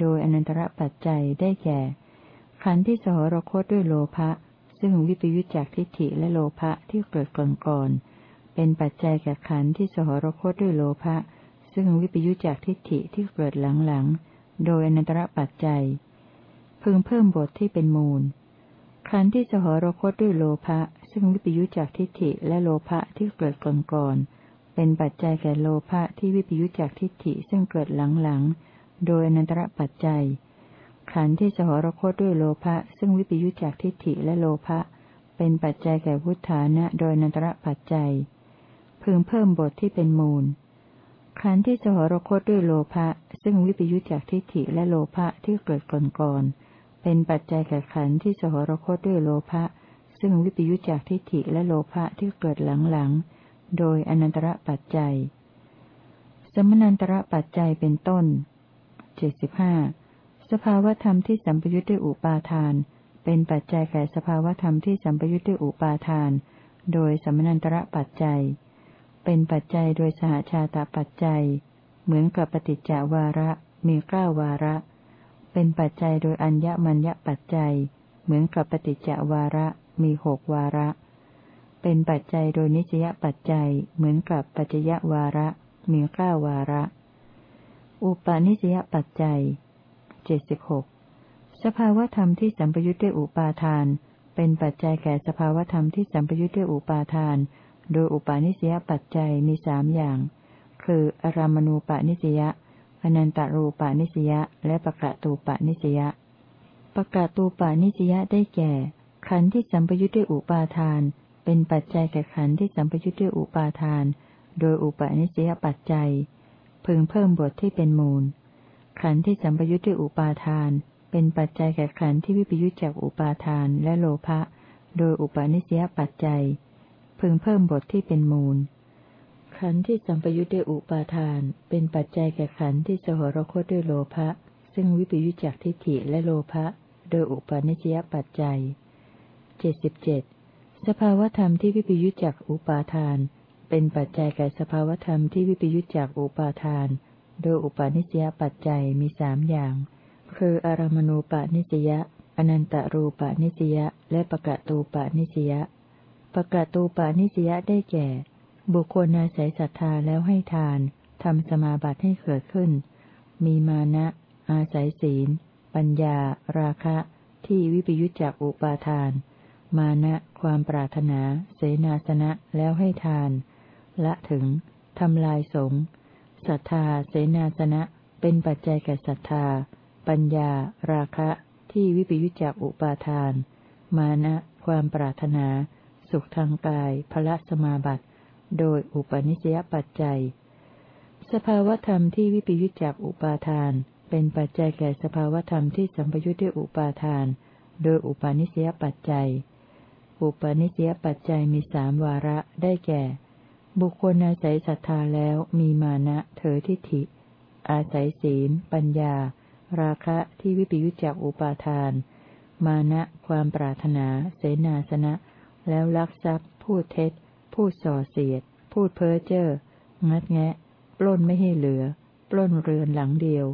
โดยอนันตระปัจจัยได้แก่ ขันธ์ที่สหรคตด้วยโลภะ ซึ่งวิปยุจจากทิฏฐิและโลภะที่เกิดก่อนก่อนเป็นปัจจัยแก่ขันธ์ที่สหรคตด้วยโลภะ ซึ่งวิปยุจจากทิฏฐิที่เกิดหลังๆ โดยอนันตระปัจจัย พึงเพิ่มบทที่เป็นมูลขันที่สหรคตด้วยโลภะซึ่งวิปยุจจากทิฏฐิและโลภะที่เกิดก่อนก่อนเป็นปัจจัยแก่โลภะที่วิปยุจจากทิฏฐิซึ่งเกิดหลังๆ โดยอนันตระปัจจัย ขันธ์ที่สหรคตด้วยโลภะซึ่งวิปยุจจากทิฏฐิและโลภะเป็นปัจจัยแก่วุฒานะโดยอนันตระปัจจัย พึงเพิ่มบทที่เป็นมูล ขันธ์ที่สหรคตด้วยโลภะซึ่งวิปยุจจากทิฏฐิและโลภะที่เกิดก่อนก่อนเป็นปัจจัยแก่ขันธ์ที่สหรคตด้วยโลภะซึ่งวิปยุจจากทิฏฐิและโลภะที่เกิดหลังๆโดยอนันตระปัจจัย สมนันตระปัจจัยเป็นต้นเจ็ดสิบห้าสภาวธรรมที่สัมปยุจด้วยอุปาทาน เป็นปัจจัยแก่สภาวธรรมที่สัมปยุจด้วยอุปาทาน โดยสมนันตระปัจจัย เป็นปัจจัยโดยสหชาตปัจจัย เหมือนกับปฏิจจวาระมีเก้าวาระ เป็นปัจจัยโดยอัญญมัญญปัจจัย เหมือนกับปฏิจจวาระมีหกวาระ เป็นปัจจัยโดยนิสยปัจจัย เหมือนกับปัจจยวาระมีเก้าวาระ อุปาณิสยปัจจัยเจ็ดสิบหกสภาวธรรมที่สัมปยุทธ์ด้วยอุปาทาน เป็นปัจจัยแก่สภาวธรรมที่สัมปยุทธ์ด้วยอุปาทาน โดยอุปาณิสยปัจจัยมีสามอย่าง คืออารามณูปาณิสยาอนันตรูปานิสยาและปะกะตูปานิสยาปะกะตูปานิสยาได้แก่ ขันธ์ที่สัมปยุทธ์ด้วยอุปาทาน เป็นปัจจัยแก่ขันธ์ที่สัมปยุทธ์ด้วยอุปาทาน โดยอุปาณิสยปัจจัย พึงเพิ่มบทที่เป็นมูล ขันธ์ที่สัมปยุทธ์ด้วยอุปาทาน เป็นปัจจัยแก่ขันธ์ที่วิปยุทธจากอุปาทานและโลภะ โดยอุปาณิสยปัจจัย พึงเพิ่มบทที่เป็นมูล ขันธ์ที่สัมปยุทธ์ด้วยอุปาทาน เป็นปัจจัยแก่ขันธ์ที่สหรคตด้วยโลภะซึ่งวิปยุจจากทิฏฐิและโลภะโดยอุปาณิสยปัจจัยเจ็ดสิบเจ็ดสภาวธรรมที่วิปยุจจากอุปาทาน เป็นปัจจัยแก่สภาวธรรมที่วิปยุจจากอุปาทาน โดยอุปาณิสยปัจจัยมีสามอย่าง คืออารมณูปาณิสยาอนันตรูปาณิสยาและปะกะตูปาณิสยา ปกตูปาณิสยาได้แก่ บุคคลอาศัยศรัทธาแล้วให้ทานทำสมาบัติให้เกิดขึ้น มีมานะ อาศัยศีล ปัญญา ราคะ ที่วิปยุจจากอุปาทาน มานะ ความปรารถนา เสนาสนะแล้วให้ทาน ละถึงทำลายสงศรัทธา เสนาสนะ เป็นปัจจัยแก่ศรัทธา ปัญญา ราคะ ที่วิปยุจจากอุปาทาน มานะ ความปรารถนา สุขทางกายพละสมาบัติ โดยอุปนิสยปัจจัย สภาวธรรมที่วิปยุจจากอุปาทาน เป็นปัจจัยแก่สภาวธรรมที่สัมปยุจด้วยอุปาทาน โดยอุปาณิสยปัจจัย อุปาณิสยปัจจัยมีสามวาระได้แก่ บุคคลอาศัยศรัทธาแล้วมีมานะเถอทิฏฐิ อาศัยศีล ปัญญา ราคะที่วิปยุจจากอุปาทาน มานะความปรารถนา เสนาสนะ แล้วลักทรัพย์ พูดเท็จ พูดส่อเสียด พูดเพ้อเจ้องัดแงะ ปล้นไม่ให้เหลือ ปล้นเรือนหลังเดียว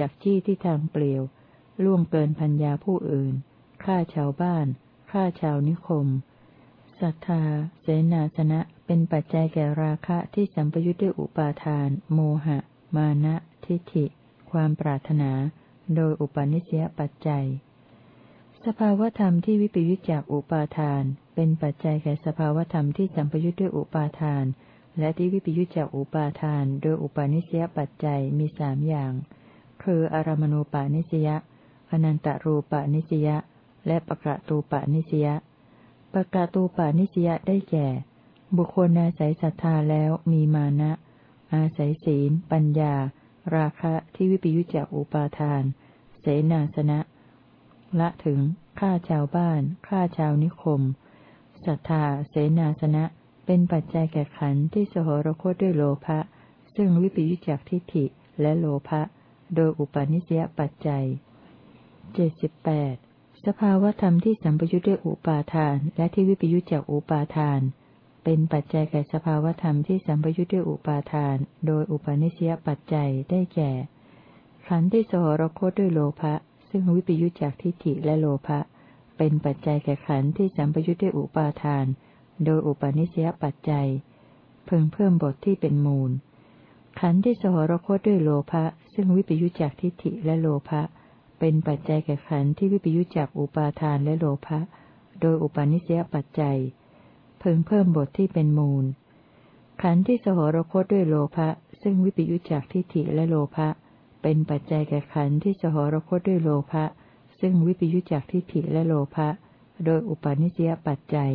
ดักจี้ที่ทางเปลี่ยว ล่วงเกินพัญญาผู้อื่น ฆ่าชาวบ้าน ฆ่าชาวนิคม ศรัทธา เสนาสนะ เป็นปัจจัยแก่ราคะที่สัมปยุทธ์ด้วยอุปาทาน โมหะ มานะ ทิฏฐิ ความปรารถนา โดยอุปาณิสยปัจจัย สภาวธรรมที่วิปยุจจากอุปาทาน เป็นปัจจัยแก่สภาวธรรมที่สัมปยุทธ์ด้วยอุปาทาน และที่วิปยุทธจากอุปาทาน โดยอุปาณิสยปัจจัยมีสามอย่าง คืออารมณูปาณิสยาอนันตรูปาณิสยาและปะกะตูปาณิสยาปะกะตูปาณิสยาได้แก่ บุคคลอาศัยศรัทธาแล้วมีมานะ อาศัยศีล ปัญญา ราคะที่วิปยุจจากอุปาทาน เสนาสนะ ละถึงฆ่าชาวบ้านฆ่าชาวนิคม ศรัทธาเสนาสนะ เป็นปัจจัยแก่ขันธ์ที่สหรคตด้วยโลภะซึ่งวิปยุจจากทิฏฐิและโลภะโดยอุปาณิสยปัจจัยเจ็ดสิบแปดสภาวธรรมที่สัมปยุจด้วยอุปาทาน และที่วิปยุจจากอุปาทาน เป็นปัจจัยแก่สภาวธรรมที่สัมปยุจด้วยอุปาทาน โดยอุปาณิสยปัจจัยได้แก่ ขันธ์ที่สหรคตด้วยโลภะซึ่งวิปยุจจากทิฏฐิและโลภะ เป็นปัจจัยแก่ขันธ์ที่สัมปยุทธ์ด้วยอุปาทาน โดยอุปาณิสยปัจจัย เพิ่งเพิ่มบทที่เป็นมูล ขันธ์ที่สหรคตด้วยโลภะซึ่งวิปยุจจากทิฏฐิและโลภะเป็นปัจจัยแก่ขันธ์ที่วิปยุจจากอุปาทานและโลภะโดยอุปาณิสยปัจจัย เพิ่งเพิ่มบทที่เป็นมูล ขันธ์ที่สหรคตด้วยโลภะซึ่งวิปยุจจากทิฏฐิและโลภะเป็นปัจจัยแก่ขันธ์ที่สหรคตด้วยโลภะ ซึ่งวิปยุจจากทิฏฐิและโลภะ โดยอุปาณิสยปัจจัย